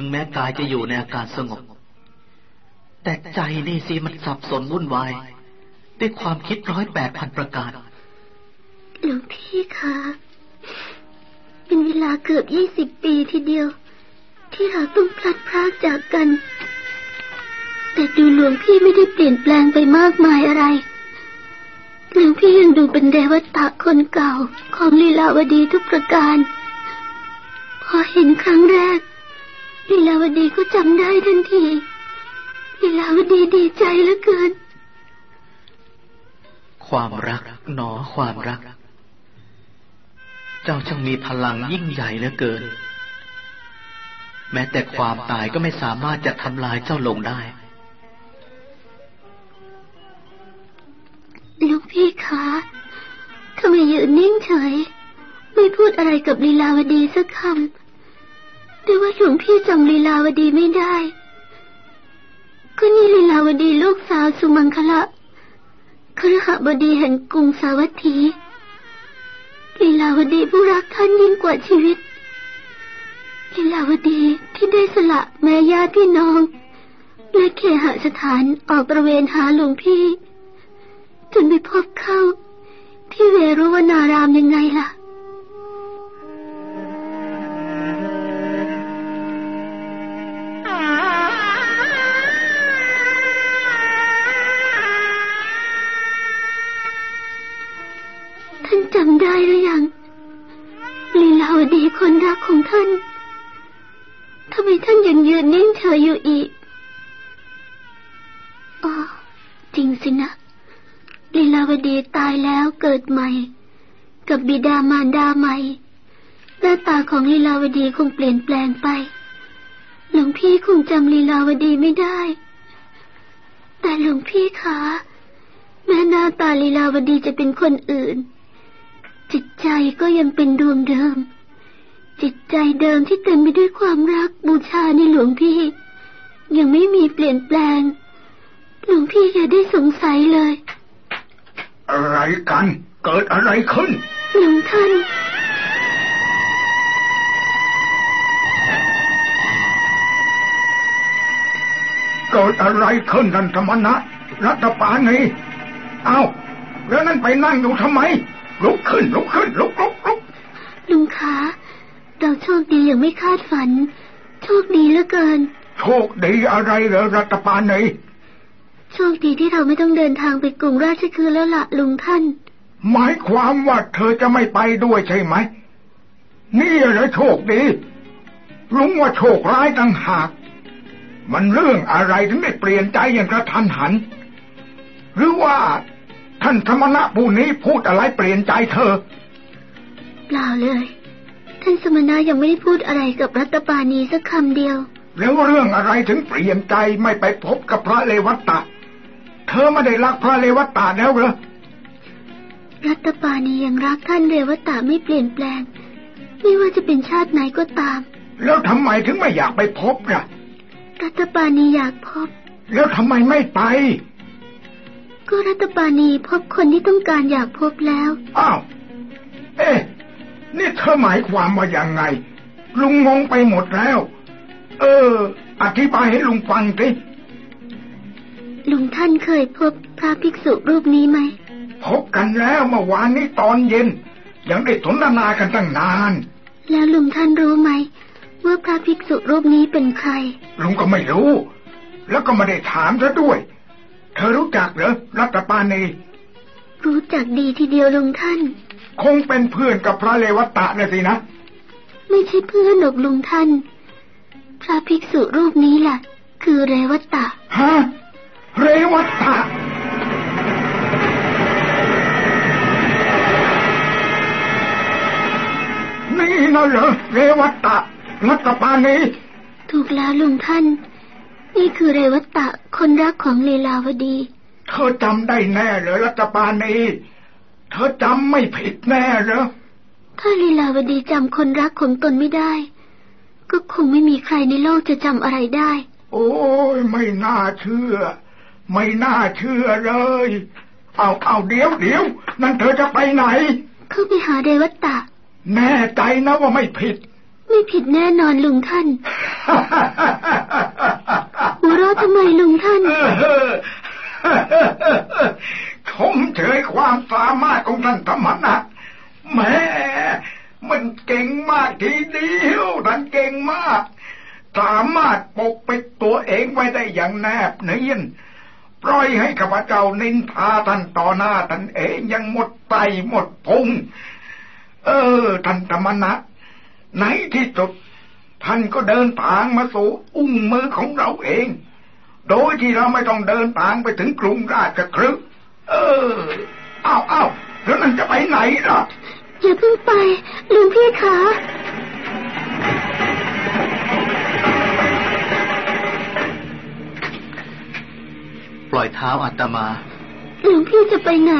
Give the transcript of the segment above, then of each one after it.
ถึงแม้กายจะอยู่ในอาการสงบ แต่ใจนี่สิมันสับสนวุ่นวาย ด้วยความคิดร้อยแปดพันประการหลวงพี่คะเป็นเวลาเกือบยี่สิบปีทีเดียว ที่เราต้องพลัดพรากจากกัน แต่ดูหลวงพี่ไม่ได้เปลี่ยนแปลงไปมากมายอะไรหลวงพี่ยังดูเป็นเดวตะคนเก่าของลีลาวดีทุกประการ พอเห็นครั้งแรก ลีลาวดีก็จำได้ทันทีลีลาวดีดีใจเหลือเกิน ความรักหนอความรัก เจ้าช่างมีพลังยิ่งใหญ่เหลือเกิน แม้แต่ความตายก็ไม่สามารถจะทำลายเจ้าลงได้ลูกพี่คะทำไมยืนนิ่งเฉย ไม่พูดอะไรกับลีลาวดีสักคำ แต่ว่าหลวงพี่จำลีลาวดีไม่ได้ ก็นี่ลีลาวดีลูกสาวสุมังคละครหบดีแห่งกรุงสาวัตถีลีลาวดีผู้รักท่านยิ่งกว่าชีวิตลีลาวดีที่ได้สละแม่ญาติพี่น้อง และเคหสถานออกตระเวนหาหลวงพี่ จนไปพบเข้า ที่เวรุวนารามยังไงล่ะ ตายแล้วเกิดใหม่ กับบิดามารดาใหม่ หน้าตาของลีลาวดีคงเปลี่ยนแปลงไป หลวงพี่คงจำลีลาวดีไม่ได้ แต่หลวงพี่คะแม้หน้าตาลีลาวดีจะเป็นคนอื่น จิตใจก็ยังเป็นดวงเดิม จิตใจเดิมที่เต็มไปด้วยความรักบูชาในหลวงพี่ ยังไม่มีเปลี่ยนแปลง หลวงพี่อย่าได้สงสัยเลย อะไรกัน เกิดอะไรขึ้น หลวงท่านเกิดอะไรขึ้นนันธรรมนะรัตปานีเอาแล้วนั่นไปนั่งอยู่ทำไม ลุกขึ้น ลุกขึ้น ลุกลุกลุกลุงขาเราโชคดีอย่างไม่คาดฝัน โชคดีเหลือเกิน โชคดีอะไรเหรอรัตปานนี โชคดีที่เราไม่ต้องเดินทางไปกรุงราชคือแล้วละลุงท่าน หมายความว่าเธอจะไม่ไปด้วยใช่ไหม นี่เหรอโชคดี ลุงว่าโชคร้ายตั้งหาก มันเรื่องอะไรถึงได้เปลี่ยนใจอย่างกระทันหัน หรือว่าท่านธรรมณะผู้นี้พูดอะไรเปลี่ยนใจเธอ เปล่าเลย ท่านสมณะยังไม่ได้พูดอะไรกับรัตปานีสักคำเดียว แล้วเรื่องอะไรถึงเปลี่ยนใจไม่ไปพบกับพระเลวัตตะ เธอไม่ได้รักพระเลวัตตะแล้วเหรอรัตปานียังรักท่านเลวัตตะไม่เปลี่ยนแปลง ไม่ว่าจะเป็นชาติไหนก็ตาม แล้วทำไมถึงไม่อยากไปพบล่ะ รัตปานีอยากพบ แล้วทำไมไม่ไป ก็รัตปานีพบคนที่ต้องการอยากพบแล้วอ้าวเอ๊ะนี่เธอหมายความว่าอย่างไง ลุงงงไปหมดแล้ว เออ อธิบายให้ลุงฟังสิลุง ท่านเคยพบพระภิกษุรูปนี้ไหม พบกันแล้วเมื่อวานนี้ตอนเย็น ยังได้สนทนากันตั้งนาน แล้วลุงท่านรู้ไหม ว่าพระภิกษุรูปนี้เป็นใคร ลุงก็ไม่รู้ แล้วก็ไม่ได้ถามซะด้วย เธอรู้จักเหรอรัตปานีรู้จักดีทีเดียวลุงท่าน คงเป็นเพื่อนกับพระเลวัตตะนะสินะ ไม่ใช่เพื่อนหรอกลุงท่าน พระภิกษุรูปนี้แหละคือเรวัตตะฮะ เรวัตตะนี่น่ะเหรอเรวัตตะรัตปานีถูกแล้วลุงท่าน นี่คือเรวัตตะคนรักของลีลาวดี เธอจำได้แน่เหรอรัตปานีเธอจำไม่ผิดแน่เหรอถ้าลีลาวดีจำคนรักของตนไม่ได้ ก็คงไม่มีใครในโลกจะจำอะไรได้ โอ้ยไม่น่าเชื่อ ไม่น่าเชื่อเลย เอาเอาเดี๋ยวเดี๋ยวนั่นเธอจะไปไหนเข้าไปหาเรวัตตะ แน่ใจนะว่าไม่ผิด ไม่ผิดแน่นอนลุงท่านหัวเราะทำไมลุงท่านชมเชยความสามารถของท่านธรรมนัสแหม่มันเก่งมากทีเดียวท่านเก่งมาก สามารถปกปิดตัวเองไว้ได้อย่างแนบเนียน ปล่อยให้ข้าพเจ้านินทาท่านต่อหน้าท่านเองยังหมดไตหมดพุงเออท่านธรรมนัสในที่สุดท่านก็เดินทางมาสู่อุ้งมือของเราเอง โดยที่เราไม่ต้องเดินทางไปถึงกรุงราชครึกเอออ้าวอ้าวแล้วนั่นจะไปไหนล่ะอย่าเพิ่งไปลุงพี่ขา อยเท้าอาตมาหลวงพี่จะไปไหน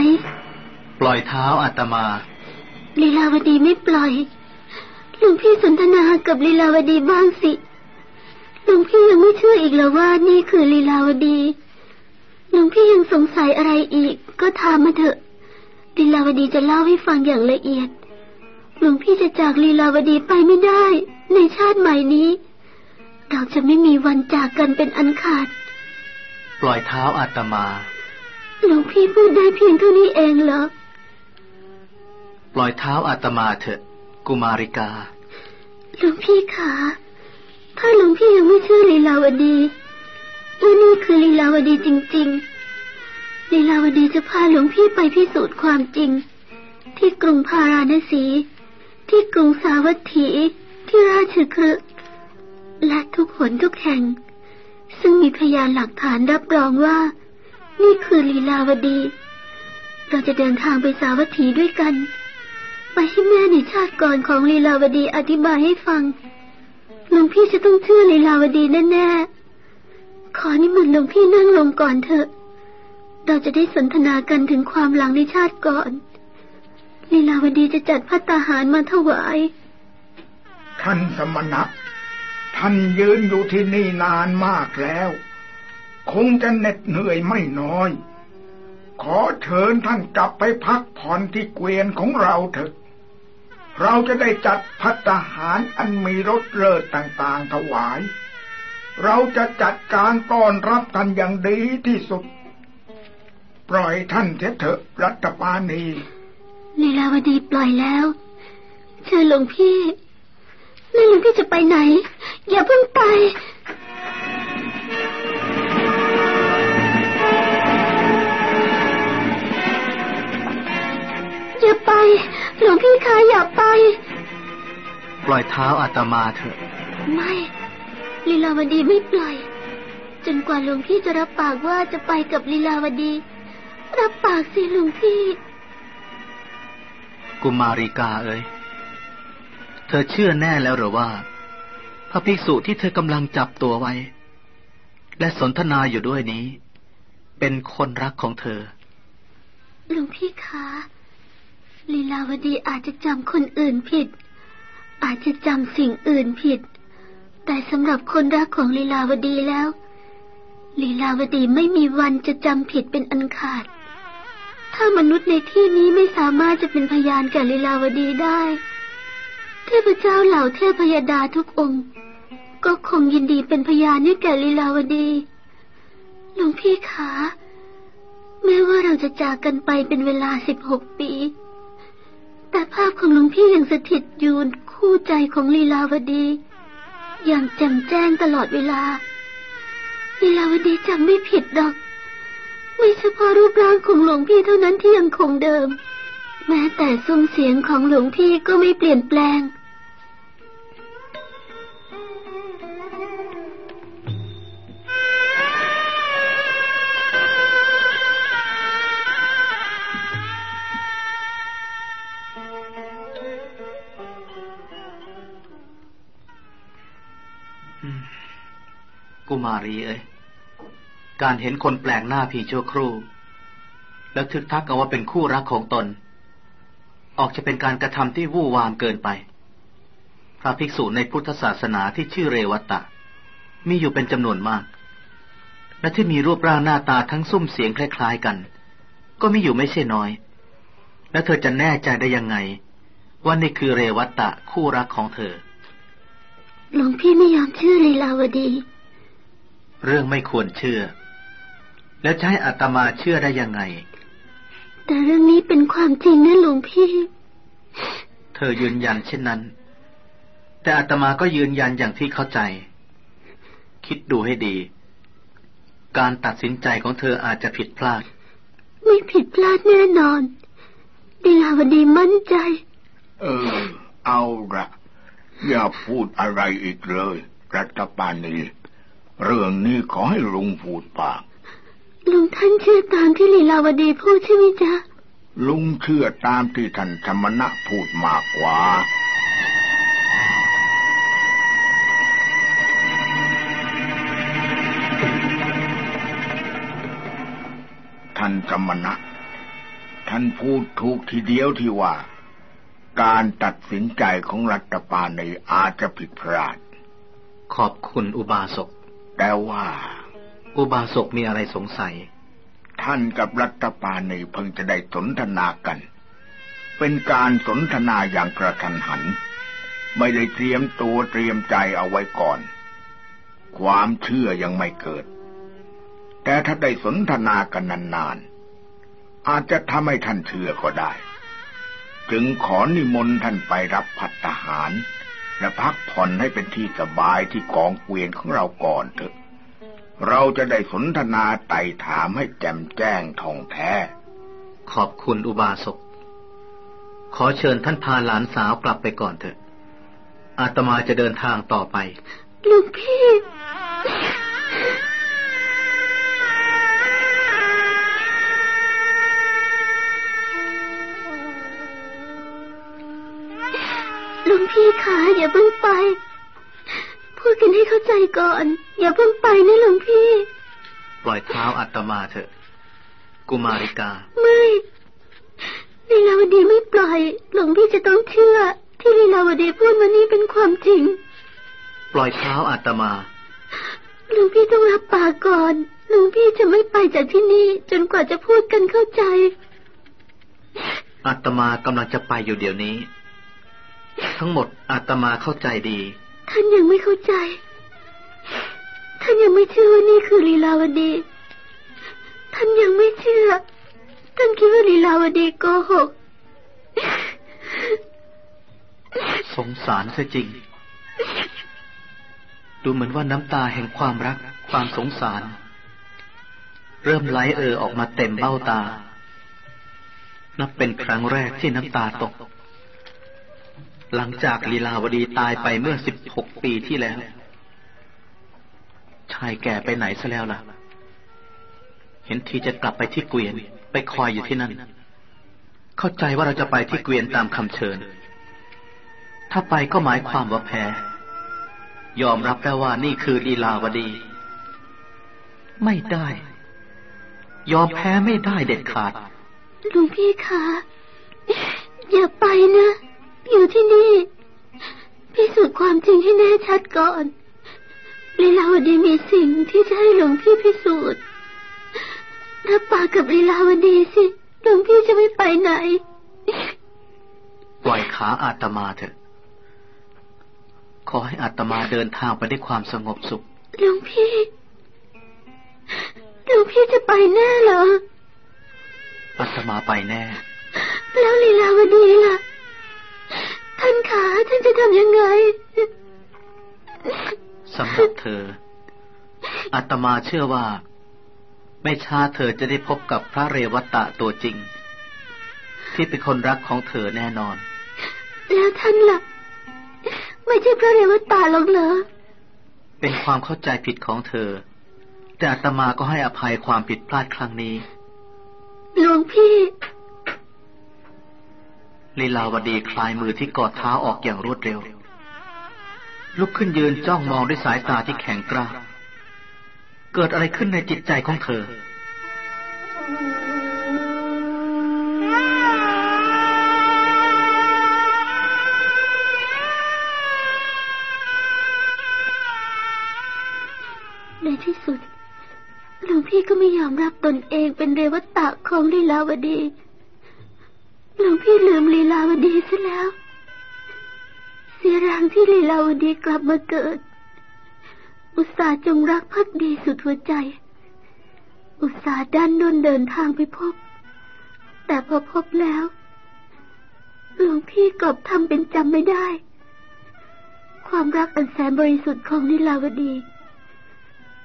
ปล่อยเท้าอาตมาลีลาวดีไม่ปล่อยหลวงพี่สนทนากับลีลาวดีบ้างสิหลวงพี่ยังไม่เชื่ออีกเหรอว่านี่คือลีลาวดีหลวงพี่ยังสงสัยอะไรอีก ก็ถามมาเถอะ ลีลาวดีจะเล่าให้ฟังอย่างละเอียดหลวงพี่จะจากลีลาวดีไปไม่ได้ ในชาติใหม่นี้ เราจะไม่มีวันจากกันเป็นอันขาด ปล่อยเท้าอาตมา หลวงพี่พูดได้เพียงเท่านี้เองเหรอ ปล่อยเท้าอาตมาเถอะ กุมาริกา หลวงพี่ขาถ้าหลวงพี่ยังไม่เชื่อลีลาวดีว่านี่คือลีลาวดีจริง ๆ ลีลาวดีจะพาหลวงพี่ไปพิสูจน์ความจริง ที่กรุงพาราณสี ที่กรุงสาวัตถี ที่ราชคฤห์และทุกหนทุกแห่ง ซึ่งมีพยานหลักฐานรับรองว่า นี่คือลีลาวดี เราจะเดินทางไปสาวัตถีด้วยกัน ไปให้แม่ในชาติก่อนของลีลาวดีอธิบายให้ฟังหลวงพี่จะต้องเชื่อลีลาวดีแน่ๆ ขอนิมนต์หลวงพี่นั่งลงก่อนเถอะ เราจะได้สนทนากันถึงความหลังในชาติก่อน ลีลาวดีจะจัดพัตตาหารมาถวาย ท่านสมณะ ท่านยืนอยู่ที่นี่นานมากแล้ว คงจะเหน็ดเหนื่อยไม่น้อย ขอเชิญท่านกลับไปพักผ่อนที่เกวียนของเราเถอะ เราจะได้จัดพัตตาหารอันมีรสเลิศต่างๆถวาย เราจะจัดการต้อนรับท่านอย่างดีที่สุด ปล่อยท่านเถอะเถอะรัตปานีลีลาวดีปล่อยแล้ว เชิญหลวงพี่ แล้วหลวงพี่จะไปไหน อย่าเพิ่งไป อย่าไป หลวงพี่คะอย่าไป ปล่อยเท้าอาตมาเถอะ ไม่ลีลาวดีไม่ปล่อย จนกว่าหลวงพี่จะรับปากว่าจะไปกับลีลาวดี รับปากสิหลวงพี่ กุมาริกาเอ๋ย เธอเชื่อแน่แล้วหรือว่า พระภิกษุที่เธอกำลังจับตัวไว้ และสนทนาอยู่ด้วยนี้ เป็นคนรักของเธอ หลวงพี่คะลีลาวดีอาจจะจำคนอื่นผิด อาจจะจำสิ่งอื่นผิด แต่สำหรับคนรักของลีลาวดีแล้วลีลาวดีไม่มีวันจะจำผิดเป็นอันขาด ถ้ามนุษย์ในที่นี้ไม่สามารถจะเป็นพยานแก่ลีลาวดีได้ เทพเจ้าเหล่าเทพยดาทุกองค์ ก็คงยินดีเป็นพยานให้แก่ลีลาวดีหลวงพี่คะแม้ว่าเราจะจากกันไปเป็นเวลาสิบหกปี แต่ภาพของหลวงพี่ยังสถิตอยู่คู่ใจของลีลาวดี อย่างแจ่มแจ้งตลอดเวลาลีลาวดีจำไม่ผิดดอก ไม่เฉพาะรูปร่างของหลวงพี่เท่านั้นที่ยังคงเดิม แม้แต่ซุ้มเสียงของหลวงพี่ก็ไม่เปลี่ยนแปลง กุมารีเอ้ยการเห็นคนแปลกหน้าเพีชั่วครู่ แล้วทึกทักเอาว่าเป็นคู่รักของตน ออกจะเป็นการกระทำที่วู่วามเกินไป พระภิกษุในพุทธศาสนาที่ชื่อเรวัตตะ มีอยู่เป็นจำนวนมาก และที่มีรูปร่างหน้าตาทั้งซุ้มเสียงคล้ายๆกัน ก็มีอยู่ไม่ใช่น้อย และเธอจะแน่ใจได้ยังไง ว่านี่คือเรวัตตะคู่รักของเธอ หลวงพี่ไม่ยอมเชื่อลีลาวดี เรื่องไม่ควรเชื่อ แล้วจะให้อาตมาเชื่อได้ยังไง แต่เรื่องนี้เป็นความจริงนะหลวงพี่ เธอยืนยันเช่นนั้น แต่อาตมาก็ยืนยันอย่างที่เข้าใจ คิดดูให้ดี การตัดสินใจของเธออาจจะผิดพลาด ไม่ผิดพลาดแน่นอนลีลาวดีมั่นใจ เออ เอาละ อย่าพูดอะไรอีกเลย รัตปานีเรื่องนี้ขอให้ลุงพูดปาก ลุงท่านเชื่อตามที่ลีลาวดีพูดใช่ไหมจ๊ะ ลุงเชื่อตามที่ท่านธรรมณะพูดมากกว่าท่านธรรมณะท่านพูดถูกทีเดียวที่ว่า การตัดสินใจของรัฐบาลในอาจจะผิดพลาด ขอบคุณอุบาสก แต่ว่า อุบาสกมีอะไรสงสัย ท่านกับรัฐบาลในเพิ่งจะได้สนทนากัน เป็นการสนทนาอย่างกระทันหัน ไม่ได้เตรียมตัวเตรียมใจเอาไว้ก่อน ความเชื่อยังไม่เกิด แต่ถ้าได้สนทนากันนานๆอาจจะทำให้ท่านเชื่อก็ได้ จึงขอนิมนต์ท่านไปรับพัตตาหาร และพักผ่อนให้เป็นที่สบายที่กองเกวียนของเราก่อนเถอะ เราจะได้สนทนาไต่ถามให้แจ่มแจ้งท่องแท้ ขอบคุณอุบาสก ขอเชิญท่านพาหลานสาวกลับไปก่อนเถอะ อาตมาจะเดินทางต่อไปหลวงพี่ หลวงพี่คะอย่าเพิ่งไป พูดกันให้เข้าใจก่อน อย่าเพิ่งไปนะหลวงพี่ ปล่อยเท้าอาตมาเถอะ กุมาริกา ไม่ลีลาวดีไม่ปล่อย หลวงพี่จะต้องเชื่อ ที่ลีลาวดีพูดมานี่เป็นความจริง ปล่อยเท้าอาตมา หลวงพี่ต้องรับปากก่อน หลวงพี่จะไม่ไปจากที่นี่จนกว่าจะพูดกันเข้าใจอาตมากำลังจะไปอยู่เดี๋ยวนี้ ทั้งหมดอาตมาเข้าใจดี ท่านยังไม่เข้าใจ ท่านยังไม่เชื่อว่านี่คือลีลาวดี ท่านยังไม่เชื่อ ท่านคิดว่าลีลาวดีโกหก สงสารซะจริง ดูเหมือนว่าน้ำตาแห่งความรัก ความสงสาร เริ่มไหลเอ่อออกมาเต็มเบ้าตา นับเป็นครั้งแรกที่น้ำตาตก หลังจากลีลาวดีตายไปเมื่อสิบหกปีที่แล้ว ชายแก่ไปไหนซะแล้วล่ะ เห็นทีจะกลับไปที่เกวียน ไปคอยอยู่ที่นั่น เข้าใจว่าเราจะไปที่เกวียนตามคำเชิญ ถ้าไปก็หมายความว่าแพ้ ยอมรับได้ว่านี่คือลีลาวดี ไม่ได้ ยอมแพ้ไม่ได้เด็ดขาดหลวงพี่คะอย่าไปนะ อยู่ที่นี่ พิสูจน์ความจริงให้แน่ชัดก่อนลีลาวดีมีสิ่งที่จะให้หลวงพี่พิสูจน์รับปากกับลีลาวดีสิหลวงพี่จะไม่ไปไหน ปล่อยขาอาตมาเถอะ ขอให้อาตมาเดินทางไปด้วยความสงบสุขหลวงพี่หลวงพี่จะไปแน่เหรออาตมาไปแน่ แล้วลีลาวดีล่ะ ท่านขาท่านจะทำยังไงสำหรับเธอ อาตมาเชื่อว่า ไม่ช้าเธอจะได้พบกับพระเรวัตตะตัวจริง ที่เป็นคนรักของเธอแน่นอน แล้วท่านล่ะ ไม่ใช่พระเรวตาหรอกเหรอ เป็นความเข้าใจผิดของเธอ แต่อาตมาก็ให้อภัยความผิดพลาดครั้งนี้ หลวงพี่ ลีลาวดีคลายมือที่กอดเท้าออกอย่างรวดเร็ว ลุกขึ้นยืนจ้องมองด้วยสายตาที่แข็งกร้าวเกิดอะไรขึ้นในจิตใจของเธอ ในที่สุดหลวงพี่ก็ไม่ยอมรับตนเองเป็นเรวตะของลีลาวดี หลวงพี่ลืมลีลาวดีซะแล้ว เสียแรงที่ลีลาวดีกลับมาเกิด อุตสาห์จงรักภักดีสุดหัวใจ อุตสาห์ด้านดนเดินทางไปพบ แต่พอพบแล้ว หลวงพี่กลับทำเป็นจำไม่ได้ ความรักอันแสนบริสุทธิ์ของลีลาวดี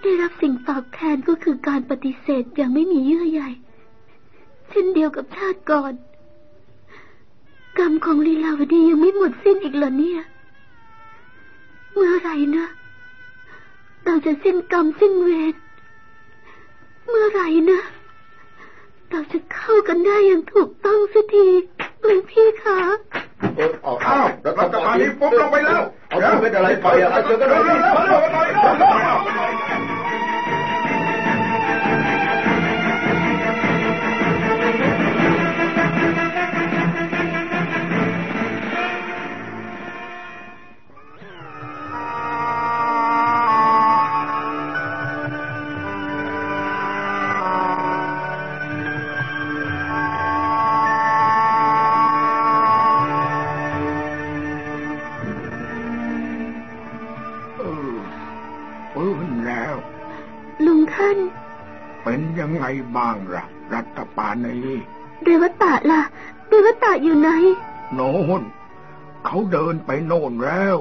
ได้รับสิ่งตอบแทนก็คือการปฏิเสธอย่างไม่มีเยื่อใยเช่นเดียวกับชาติก่อน กรรมของลีลาวดียังไม่หมดสิ้นอีกเหรอเนี่ย เมื่อไรนะเราจะสิ้นกรรมสิ้นเวรเมื่อไรนะเราจะเข้ากันได้อย่างถูกต้องสักทีหลวงพี่คะเออเอาอ้าวรัฐบาลนี้ปุ๊บลงไปแล้วเอาเธอเป็นอะไรไปอะเอาเธอก็เร็ได้วที่เร็วเร็วเร็วเร็วเร็ว น เป็นยังไงบ้างล่ะ รัฐบาลนี้เรวตะล่ะ เรวตะอยู่ไหน โน่นเขาเดินไปโน่นแล้ว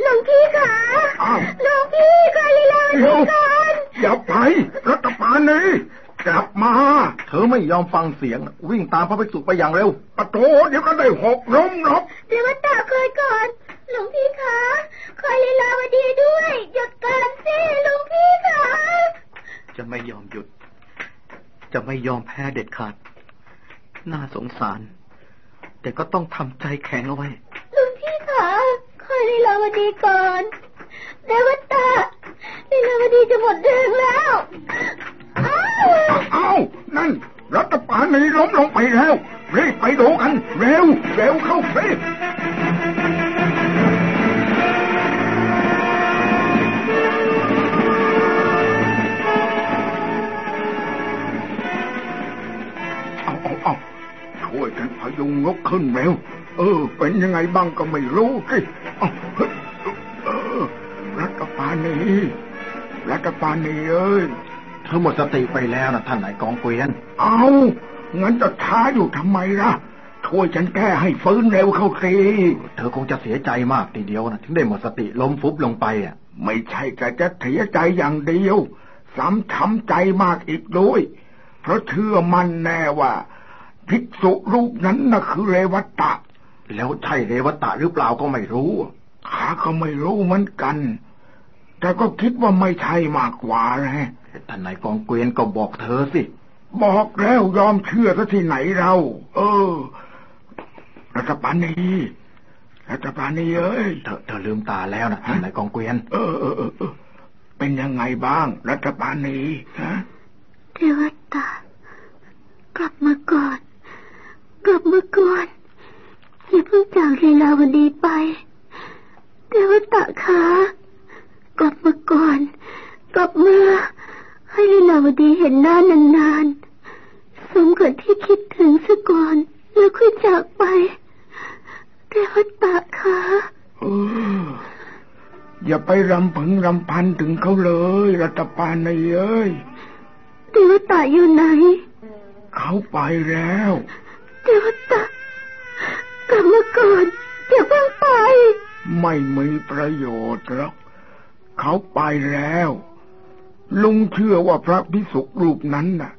หลวงพี่คะอ้าวหลวงพี่คะลีลาวเดี๋ดียวก่อนอย่าไป รัฐบาลนี้กลับมา เธอไม่ยอมฟังเสียง วิ่งตามพระภิกษุไปอย่างเร็วปะโถเดี๋ยวก็ได้หกล้มหรอกเรวตะคอยก่อนหลวงพี่คะคอยลีลาวดีด้วย หยุดก่อนสิหลวงพี่คะ จะไม่ยอมหยุด จะไม่ยอมแพ้เด็ดขาด น่าสงสาร แต่ก็ต้องทำใจแข็งเอาไว้หลวงพี่คะคอยลีลาวดีก่อนเรวตะลีลาวดีจะหมดแรงแล้วอ้าวเอ้านั่น รัฐบาลนี้ล้มลงไปแล้วรีบไปดูกัน เร็ว เร็วเข้าสิเอา ยกันพยุงยกขึ้นเร็วเออ เป็นยังไงบ้างก็ไม่รู้สิเอาเฮ้ยเออรัฐบาลนี้รัฐบาลนี้เอ้ยเธอหมดสติไปแล้วนะท่านนายกองเกวียน เอางั้นจะช้าอยู่ทำไมล่ะช่วยฉันแก้ให้ฟื้นเร็วเข้าสิเธอคงจะเสียใจมากทีเดียวนะถึงได้หมดสติล้มฟุบลงไปอะ ไม่ใช่แต่จะเสียใจอย่างเดียวซ้ำช้ำใจมากอีกด้วย เพราะเชื่อมันแน่ว่า ภิกษุรูปนั้นน่ะคือเรวัตตะแล้วใช่เรวตะหรือเปล่าก็ไม่รู้ข้าก็ไม่รู้เหมือนกัน แต่ก็คิดว่าไม่ใช่มากกว่านะท่านนายกองเกวียนก็บอกเธอสิ บอกแล้วยอมเชื่อซะที่ไหนเรา เออ รัฐบาลนี้รัฐบาลนี้เอ้ยเธอเธอลืมตาแล้วนะท่านนายกองเกวียน เออเออเออเออเป็นยังไงบ้าง รัฐบาลนี้ฮะเทวตากลับมาก่อน กลับมาก่อนอย่าเพิ่งจากลีลาวดีไปเทวตาคะกลับมาก่อน กลับมา ให้ลีลาวดีเห็นหน้านานๆ สมกับที่คิดถึงสะก่อนแล้วค่อยจากไปเทวตาคะเอออย่าไปรำพึงรำพันถึงเขาเลย รัฐบาลนี้เอ้ยเทวตาอยู่ไหน เขาไปแล้ว เทวตากลับมาก่อนอย่าเพิ่งไป ไม่มีประโยชน์หรอกเขาไปแล้ว ลุงเชื่อว่าพระพิสุรูปนั้นน่ะ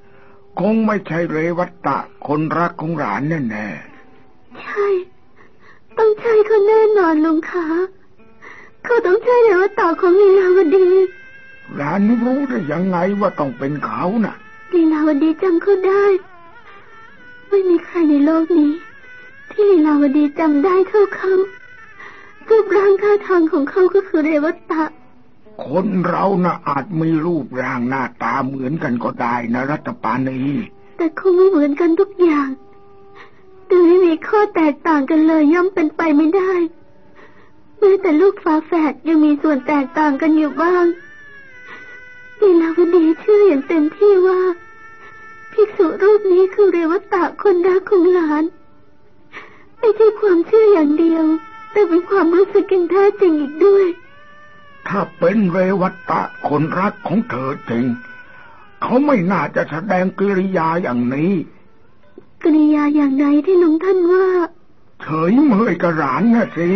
คงไม่ใช่เรวัตตะคนรักของหลานแน่แน่ใช่ ต้องใช่เขาแน่นอนลุงคะเขาต้องใช่เรวตาของลีลาวดีๆหลานรู้ได้ยังไงว่าต้องเป็นเขาน่ะลีลาวดีจำเขาได้ ไม่มีใครในโลกนี้ ที่ลีลาวดีจำได้เท่าเขารูปร่างท่าทางของเขาก็คือเรวตะ คนเราน่ะอาจมีรูปร่างหน้าตาเหมือนกันก็ได้นะรัตปานีแต่คงไม่เหมือนกันทุกอย่างแต่ไม่มีข้อแตกต่างกันเลยย่อมเป็นไปไม่ได้แม้แต่ลูกฝาแฝดยังมีส่วนแตกต่างกันอยู่บ้างลีลาวดีเชื่ออย่างเต็มที่ว่า ภิกษุรูปนี้คือเรวตะคนรักของหลาน ไม่ใช่ความเชื่ออย่างเดียว แต่เป็นความรู้สึกอย่างแท้จริงอีกด้วย ถ้าเป็นเรวัตตะคนรักของเธอจริง เขาไม่น่าจะแสดงกิริยาอย่างนี้กริยาอย่างไหนที่ลุงท่านว่า เฉยเมยกระหลานน่ะสิ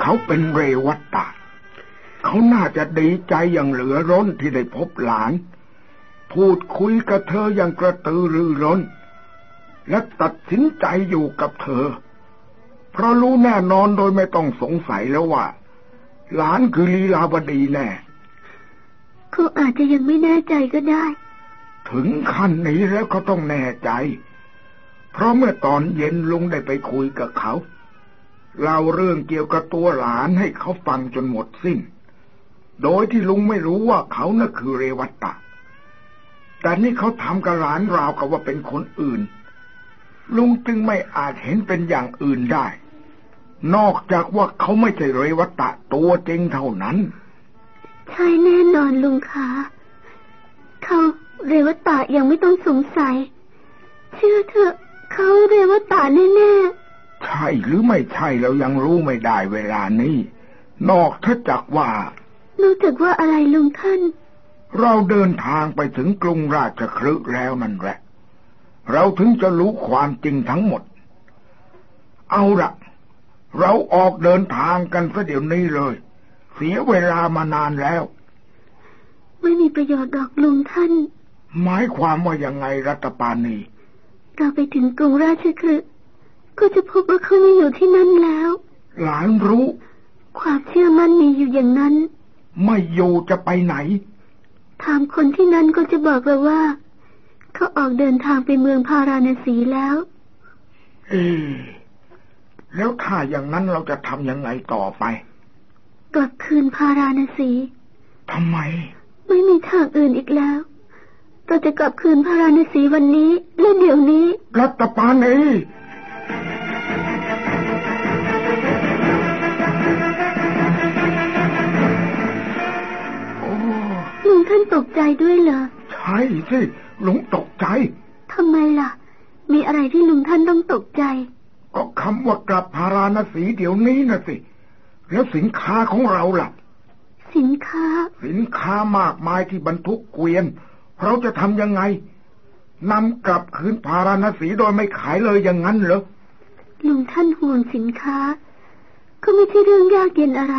เขาเป็นเรวัตตะเขาน่าจะดีใจอย่างเหลือร้นที่ได้พบหลาน พูดคุยกับเธออย่างกระตือรือร้น และตัดสินใจอยู่กับเธอ เพราะรู้แน่นอนโดยไม่ต้องสงสัยแล้วว่า หลานคือลีลาวดีแน่เขาอาจจะยังไม่แน่ใจก็ได้ ถึงขั้นนี้แล้วเขาต้องแน่ใจ เพราะเมื่อตอนเย็นลุงได้ไปคุยกับเขา เล่าเรื่องเกี่ยวกับตัวหลานให้เขาฟังจนหมดสิ้น โดยที่ลุงไม่รู้ว่าเขาน่ะคือเรวัตตะ แต่นี่เขาทำกับหลานราวกับว่าเป็นคนอื่น ลุงจึงไม่อาจเห็นเป็นอย่างอื่นได้ นอกจากว่าเขาไม่ใช่เรวัตตะตัวจริงเท่านั้น ใช่แน่นอนลุงคะเขาเรวัตตะยังไม่ต้องสงสัย เชื่อเถอะเขาเรวัตตะแน่ ใช่หรือไม่ใช่เรายังรู้ไม่ได้เวลานี้ นอกจากว่าๆนอกจากว่าอะไรลุงท่าน เราเดินทางไปถึงกรุงราชคฤห์แล้วนั่นแหละ เราถึงจะรู้ความจริงทั้งหมด เอาละเราออกเดินทางกันซะเดี๋ยวนี้เลย เสียเวลามานานแล้ว ไม่มีประโยชน์ดอกลุงท่าน หมายความว่ายังไงรัตปานีเราไปถึงกรุงราชคฤห์ ก็จะพบว่าเขาไม่อยู่ที่นั่นแล้ว หลานรู้ ความเชื่อมั่นมีอยู่อย่างนั้น ไม่อยู่จะไปไหน ถามคนที่นั่นก็จะบอกเราว่า เขาออกเดินทางไปเมืองพาราณสีแล้ว เอ๊ะแล้วถ้าอย่างนั้นเราจะทำยังไงต่อไป กลับคืนพาราณสีทำไม ไม่มีทางอื่นอีกแล้วเราจะกลับคืนพาราณสีวันนี้และเดี๋ยวนี้ รัตปานี งท่านตกใจด้วยเหรอ ใช่สิ ลุงตกใจ ทำไมล่ะ มีอะไรที่ลุงท่านต้องตกใจ ก็คำว่ากลับพาราณสีเดี๋ยวนี้นะสิ แล้วสินค้าของเราล่ะ สินค้า สินค้ามากมายที่บรรทุกเกวียน เราจะทำยังไงนำกลับคืนพาราณสีโดยไม่ขายเลยอย่างนั้นเหรอ ลุงท่านห่วงสินค้า ก็ไม่ใช่เรื่องยากเย็นอะไร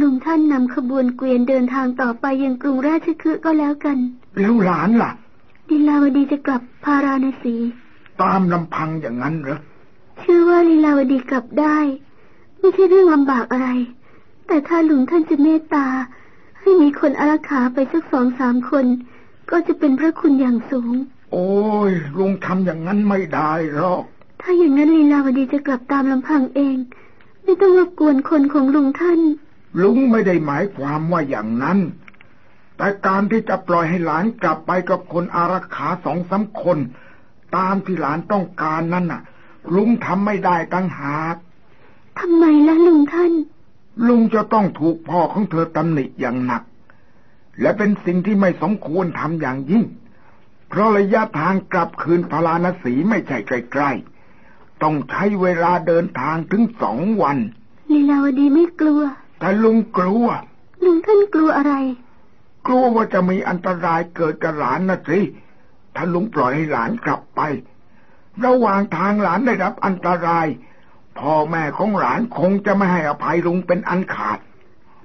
ลุงท่านนำขบวนเกวียนเดินทางต่อไปยังกรุงราชคฤห์ก็แล้วกัน แล้วหลานล่ะลีลาวดีจะกลับพาราณสี ตามลำพังอย่างนั้นเหรอเชื่อว่าลีลาวดีกลับได้ ไม่ใช่เรื่องลำบากอะไร แต่ถ้าลุงท่านจะเมตตา ให้มีคนอารักขาไปสักสองสามคน ก็จะเป็นพระคุณอย่างสูง โอ้ยลุงทำอย่างนั้นไม่ได้หรอก ถ้าอย่างนั้นลีลาวดีจะกลับตามลำพังเอง ไม่ต้องรบกวนคนของลุงท่าน ลุงไม่ได้หมายความว่าอย่างนั้น แต่การที่จะปล่อยให้หลานกลับไปกับคนอารักขาสองสามคน ตามที่หลานต้องการนั่นน่ะ ลุงทำไม่ได้ตั้งหากทำไมล่ะลุงท่าน ลุงจะต้องถูกพ่อของเธอตำหนิอย่างหนัก และเป็นสิ่งที่ไม่สมควรทำอย่างยิ่ง เพราะระยะทางกลับคืนพาราณสีไม่ใช่ใกล้ๆต้องใช้เวลาเดินทางถึงสองวันลีลาวดีไม่กลัว แต่ลุงกลัว ลุงท่านกลัวอะไร กลัวว่าจะมีอันตรายเกิดกับหลานนะสิถ้าลุงปล่อยให้หลานกลับไประหว่างทางหลานได้รับอันตราย พ่อแม่ของหลานคงจะไม่ให้อภัยลุงเป็นอันขาด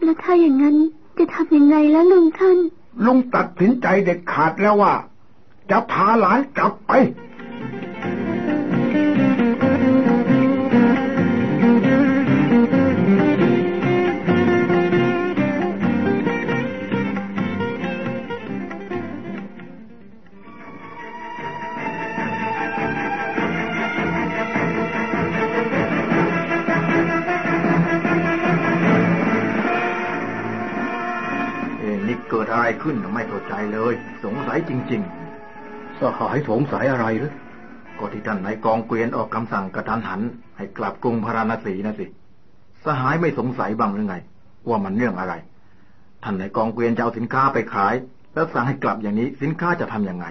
แล้วถ้าอย่างนั้นจะทำยังไงล่ะลุงท่าน ลุงตัดสินใจเด็ดขาดแล้วว่า จะพาหลานกลับไป เอ้นี่เกิดอะไรขึ้นไม่เข้าใจเลย สงสัยจริงสหายสงสัยอะไรหรือๆก็ที่ท่านนายกองเกวียนออกคำสั่งกระทันหัน ให้กลับกรุงพาราณสีนะสิ สหายไม่สงสัยบ้างหรือไง ว่ามันเรื่องอะไร ท่านในกองเกวียนจะเอาสินค้าไปขาย แล้วสั่งให้กลับอย่างนี้สินค้าจะทำยังไง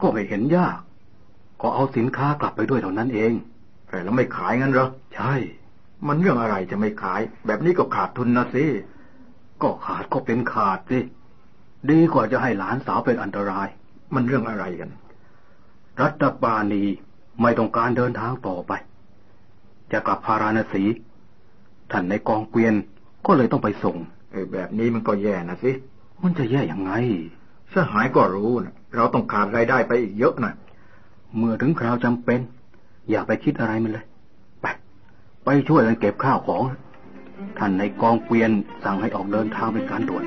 ก็ไม่เห็นยาก ก็เอาสินค้ากลับไปด้วยเท่านั้นเองแต่แล้วไม่ขายงั้นเหรอ ใช่ มันเรื่องอะไรจะไม่ขาย แบบนี้ก็ขาดทุนนะสิ ก็ขาดก็เป็นขาดสิ ดีกว่าจะให้หลานสาวเป็นอันตราย มันเรื่องอะไรกัน รัตบานีไม่ต้องการเดินทางต่อไป จะกลับพาราณสี ท่านในกองเกวียนก็เลยต้องไปส่งเออแบบนี้มันก็แย่นะสิ มันจะแย่ยังไงสหายก็รู้นะเราต้องขาดรายได้ไปอีกเยอะนะเมื่อถึงคราวจำเป็น อย่าไปคิดอะไรมันเลย ไป ไปช่วยกันเก็บข้าวของ ท่านในกองเกวียนสั่งให้ออกเดินทางเป็นการด่วน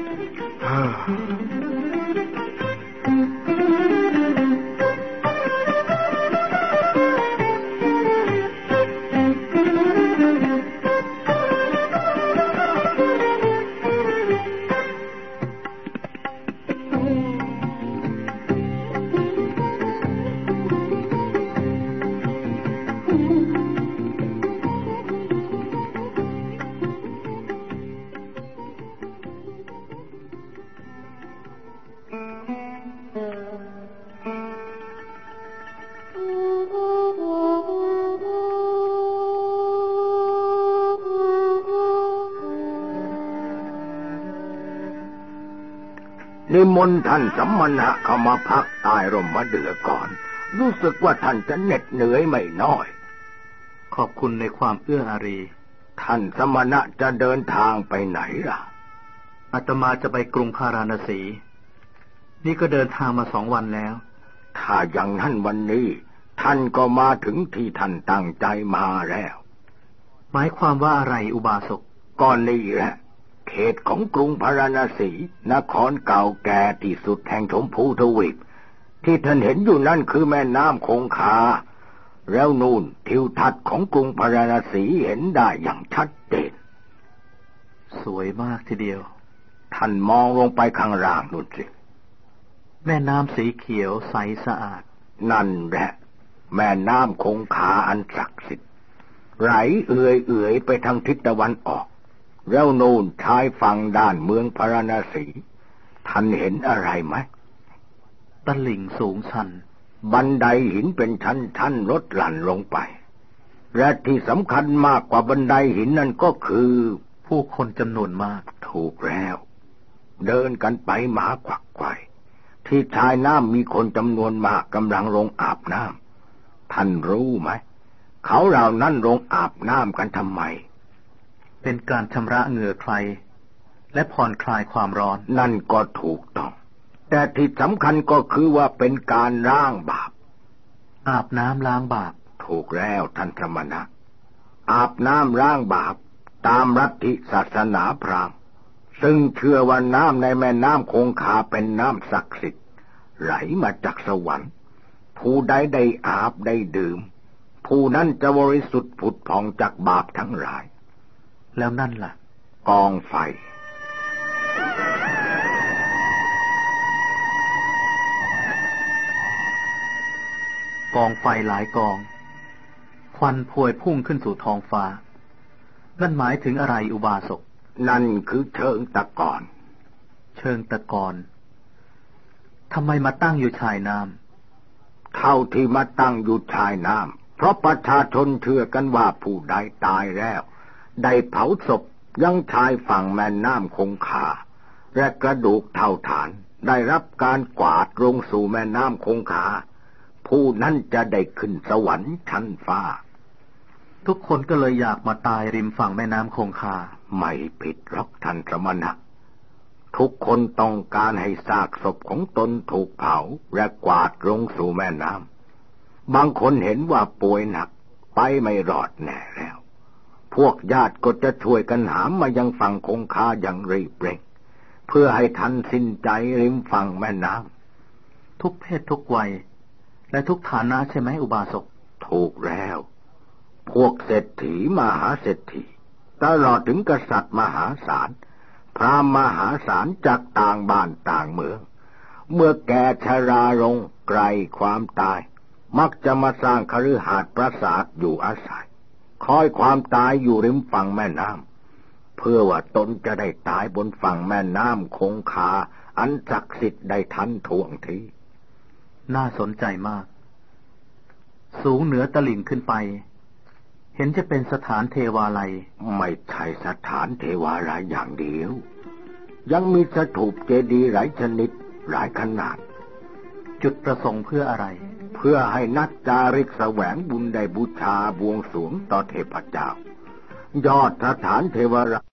นิมนต์ท่านสัมมณะเข้ามาพักใตายร่มมะเดื่อก่อน รู้สึกว่าท่านจะเหน็ดเหนื่อยไม่น้อย ขอบคุณในความเอื้ออารี ท่านสมณะจะเดินทางไปไหนล่ะอาตมาจะไปกรุงพาราณสี นี่ก็เดินทางมาสองวันแล้ว ถ้าอย่างนั้นวันนี้ ท่านก็มาถึงที่ท่านตั้งใจมาแล้ว หมายความว่าอะไรอุบาสกก่อนนี้แหละ เขตของกรุงพาราณสี นครเก่าแก่ที่สุดแห่งชมพูทวีป ที่ท่านเห็นอยู่นั่นคือแม่น้ำคงคา แล้วนู่นทิวทัศน์ของกรุงพาราณสีเห็นได้อย่างชัดเจน สวยมากทีเดียว ท่านมองลงไปข้างล่างนู่นสิ แม่น้ำสีเขียวใสสะอาด นั่นแหละ แม่น้ำคงคาอันศักดิ์สิทธิ์ไหลเอื่อยเอื่อยไปทางทิศตะวันออก แล้วนูนชายฝั่งด้านเมืองพาราณสีท่านเห็นอะไรไหมตลิ่งสูงชัน บันไดหินเป็นชั้นๆลดหลั่นลงไป และที่สำคัญมากกว่าบันไดหินนั่นก็คือ ผู้คนจำนวนมาก ถูกแล้ว เดินกันไปหมาขวักไขวที่ชายน้ำมีคนจำนวนมากกำลังลงอาบน้ำท่านรู้ไหม เขาเหล่านั้นลงอาบน้ำกันทำไม เป็นการชำระเหงื่อใคร และผ่อนคลายความร้อน นั่นก็ถูกต้อง แต่ที่สำคัญก็คือว่าเป็นการล้างบาป อาบน้ำล้างบาป ถูกแล้วท่านธรรมนะอาบน้ำล้างบาปตามรัฐิศาสนาพราหมณ์ ซึ่งเชื่อว่าน้ำในแม่น้ำคงคาเป็นน้ำศักดิ์สิทธิ์ไหลมาจากสวรรค์ ผู้ใดได้อาบได้ดื่ม ผู้นั้นจะบริสุทธิ์ผุดผ่องจากบาปทั้งหลาย แล้วนั่นล่ะ กองไฟ กองไฟหลายกอง ควันพวยพุ่งขึ้นสู่ท้องฟ้า นั่นหมายถึงอะไรอุบาสก นั่นคือเชิงตะกอน เชิงตะกอนทำไมมาตั้งอยู่ชายน้เท่าที่มาตั้งอยู่ชายน้ำเพราะประชาชนเชื่อกันว่าผู้ใดตายแล้ว ได้เผาศพยังชายฝั่งแม่น้ำคงคา และกระดูกเท่าฐานได้รับการกวาดลงสู่แม่น้ำคงคา ผู้นั้นจะได้ขึ้นสวรรค์ชั้นฟ้าำทุกคนก็เลยอยากมาตายริมฝั่งแม่น้ำคงคา ไม่ผิดหรอกท่านสมณะทุกคนต้องการให้ซากศพของตนถูกเผาและกวาดลงสู่แม่น้ำบางคนเห็นว่าป่วยหนักไปไม่รอดแน่แล้ว พวกญาติก็จะช่วยกันหามมายังฝั่งคงคาอย่างรีบเร่ง เพื่อให้ทันสิ้นใจริมฝั่งแม่น้ำทุกเพศทุกวัย และทุกฐานะใช่ไหมอุบาสก ถูกแล้ว พวกเศรษฐีมหาเศรษฐีตลอดถึงกษัตริย์มหาศาล พระมหาศาลจากต่างบ้านต่างเมือง เมื่อแกชราลงไกลความตาย มักจะมาสร้างคฤหาสน์ปราสาทอยู่อาศัย คอยความตายอยู่ริมฝั่งแม่น้ำพพื่อว่าตนจะได้ตายบนฝั่งแม่น้ำคงคา อันศักดิ์สิทธิ์ได้ทันท่วงที น่าสนใจมาก สูงเหนือตลิ่งขึ้นไป เห็นจะเป็นสถานเทวาลัย ไม่ใช่สถานเทวาลัยอย่างเดียว ยังมีสถูปเจดีย์หลายชนิดหลายขนาด จุดประสงค์เพื่ออะไรเพื่อให้นักจาริกแสวงบุญได้บูชาบวงสรวงต่อเทพเจ้า ยอดสถานเทวรา